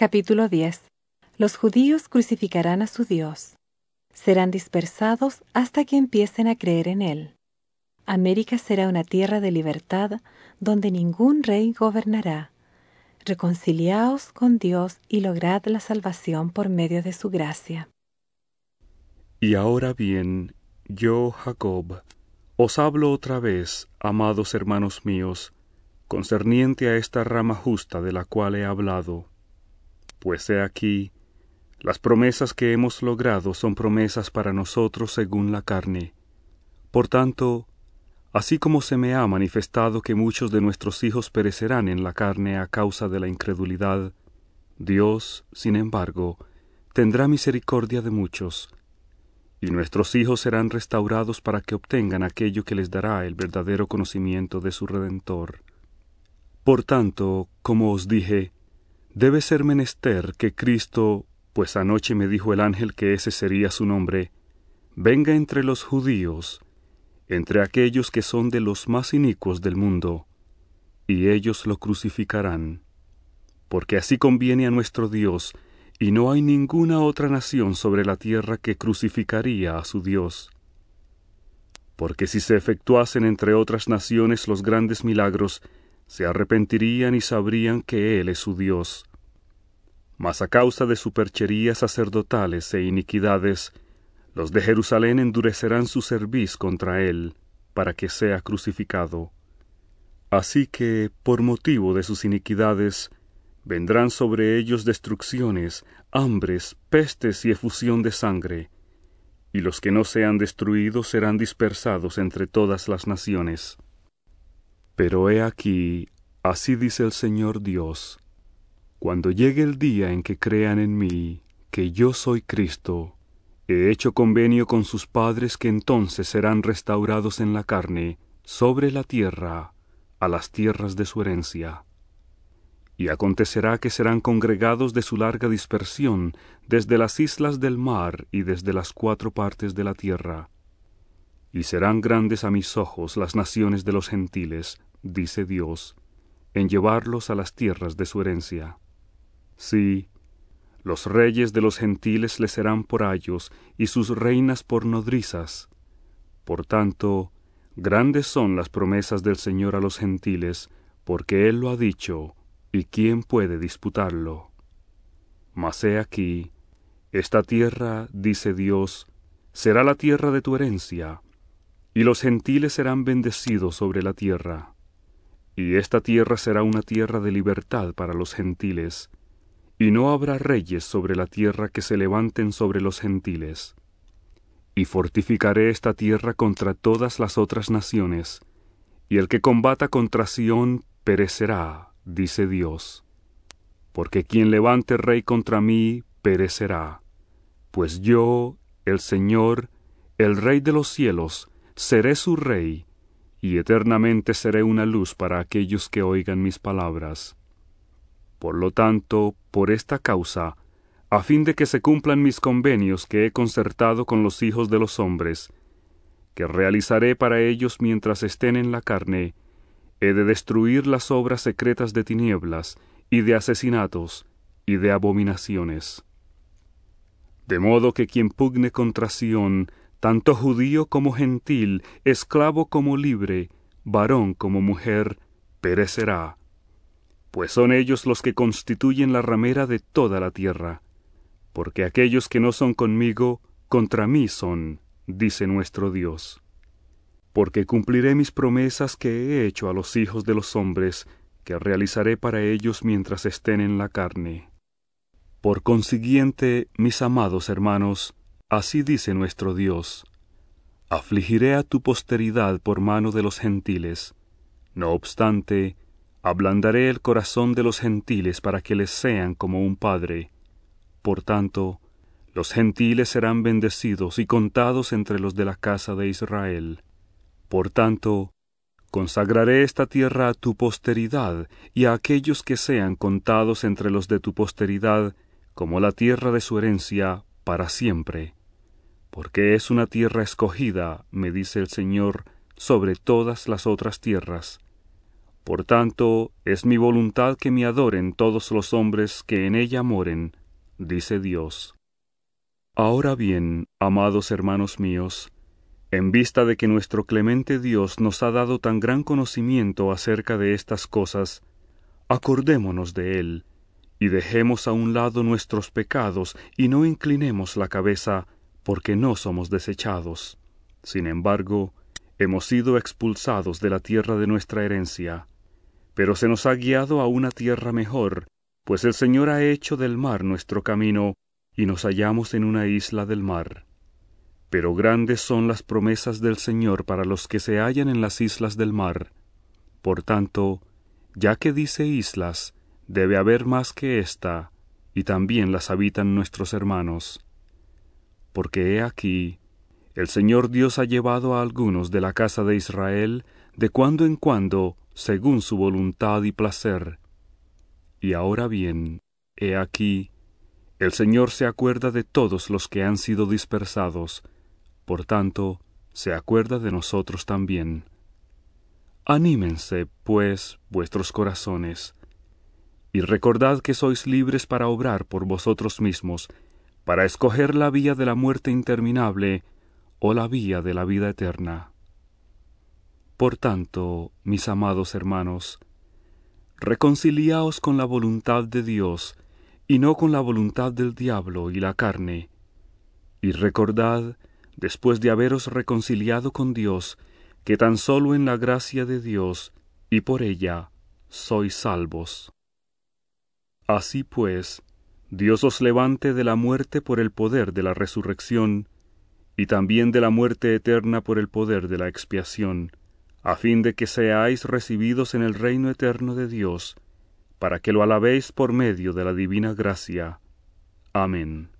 Capítulo 10 Los judíos crucificarán a su Dios. Serán dispersados hasta que empiecen a creer en Él. América será una tierra de libertad donde ningún rey gobernará. Reconciliaos con Dios y lograd la salvación por medio de su gracia. Y ahora bien, yo, Jacob, os hablo otra vez, amados hermanos míos, concerniente a esta rama justa de la cual he hablado pues he aquí, las promesas que hemos logrado son promesas para nosotros según la carne. Por tanto, así como se me ha manifestado que muchos de nuestros hijos perecerán en la carne a causa de la incredulidad, Dios, sin embargo, tendrá misericordia de muchos, y nuestros hijos serán restaurados para que obtengan aquello que les dará el verdadero conocimiento de su Redentor. Por tanto, como os dije, Debe ser menester que Cristo, pues anoche me dijo el ángel que ese sería su nombre, venga entre los judíos, entre aquellos que son de los más inicuos del mundo, y ellos lo crucificarán. Porque así conviene a nuestro Dios, y no hay ninguna otra nación sobre la tierra que crucificaría a su Dios. Porque si se efectuasen entre otras naciones los grandes milagros, se arrepentirían y sabrían que Él es su Dios. Mas a causa de supercherías sacerdotales e iniquidades, los de Jerusalén endurecerán su cerviz contra Él, para que sea crucificado. Así que, por motivo de sus iniquidades, vendrán sobre ellos destrucciones, hambres, pestes y efusión de sangre, y los que no sean destruidos serán dispersados entre todas las naciones. Pero he aquí, así dice el Señor Dios, cuando llegue el día en que crean en mí, que yo soy Cristo, he hecho convenio con sus padres que entonces serán restaurados en la carne, sobre la tierra, a las tierras de su herencia. Y acontecerá que serán congregados de su larga dispersión desde las islas del mar y desde las cuatro partes de la tierra. Y serán grandes a mis ojos las naciones de los gentiles, dice Dios, en llevarlos a las tierras de su herencia. Sí, los reyes de los gentiles les serán por ayos y sus reinas por nodrizas. Por tanto, grandes son las promesas del Señor a los gentiles, porque Él lo ha dicho, y quién puede disputarlo. Mas he aquí, esta tierra, dice Dios, será la tierra de tu herencia, y los gentiles serán bendecidos sobre la tierra. Y esta tierra será una tierra de libertad para los gentiles, y no habrá reyes sobre la tierra que se levanten sobre los gentiles. Y fortificaré esta tierra contra todas las otras naciones, y el que combata contra Sión perecerá, dice Dios. Porque quien levante rey contra mí perecerá, pues yo, el Señor, el Rey de los cielos, seré su rey, y eternamente seré una luz para aquellos que oigan mis palabras. Por lo tanto, por esta causa, a fin de que se cumplan mis convenios que he concertado con los hijos de los hombres, que realizaré para ellos mientras estén en la carne, he de destruir las obras secretas de tinieblas, y de asesinatos, y de abominaciones. De modo que quien pugne contra Sión tanto judío como gentil, esclavo como libre, varón como mujer, perecerá, pues son ellos los que constituyen la ramera de toda la tierra, porque aquellos que no son conmigo, contra mí son, dice nuestro Dios. Porque cumpliré mis promesas que he hecho a los hijos de los hombres, que realizaré para ellos mientras estén en la carne. Por consiguiente, mis amados hermanos, Así dice nuestro Dios, afligiré a tu posteridad por mano de los gentiles. No obstante, ablandaré el corazón de los gentiles para que les sean como un padre. Por tanto, los gentiles serán bendecidos y contados entre los de la casa de Israel. Por tanto, consagraré esta tierra a tu posteridad y a aquellos que sean contados entre los de tu posteridad, como la tierra de su herencia, para siempre porque es una tierra escogida, me dice el Señor, sobre todas las otras tierras. Por tanto, es mi voluntad que me adoren todos los hombres que en ella moren, dice Dios. Ahora bien, amados hermanos míos, en vista de que nuestro clemente Dios nos ha dado tan gran conocimiento acerca de estas cosas, acordémonos de Él, y dejemos a un lado nuestros pecados, y no inclinemos la cabeza, porque no somos desechados. Sin embargo, hemos sido expulsados de la tierra de nuestra herencia, pero se nos ha guiado a una tierra mejor, pues el Señor ha hecho del mar nuestro camino, y nos hallamos en una isla del mar. Pero grandes son las promesas del Señor para los que se hallan en las islas del mar. Por tanto, ya que dice islas, debe haber más que ésta, y también las habitan nuestros hermanos. Porque he aquí, el Señor Dios ha llevado a algunos de la casa de Israel de cuando en cuando, según su voluntad y placer. Y ahora bien, he aquí, el Señor se acuerda de todos los que han sido dispersados, por tanto, se acuerda de nosotros también. Anímense, pues, vuestros corazones, y recordad que sois libres para obrar por vosotros mismos, para escoger la vía de la muerte interminable o la vía de la vida eterna. Por tanto, mis amados hermanos, reconciliaos con la voluntad de Dios, y no con la voluntad del diablo y la carne, y recordad después de haberos reconciliado con Dios, que tan solo en la gracia de Dios y por ella sois salvos. Así pues, Dios os levante de la muerte por el poder de la resurrección, y también de la muerte eterna por el poder de la expiación, a fin de que seáis recibidos en el reino eterno de Dios, para que lo alabéis por medio de la divina gracia. Amén.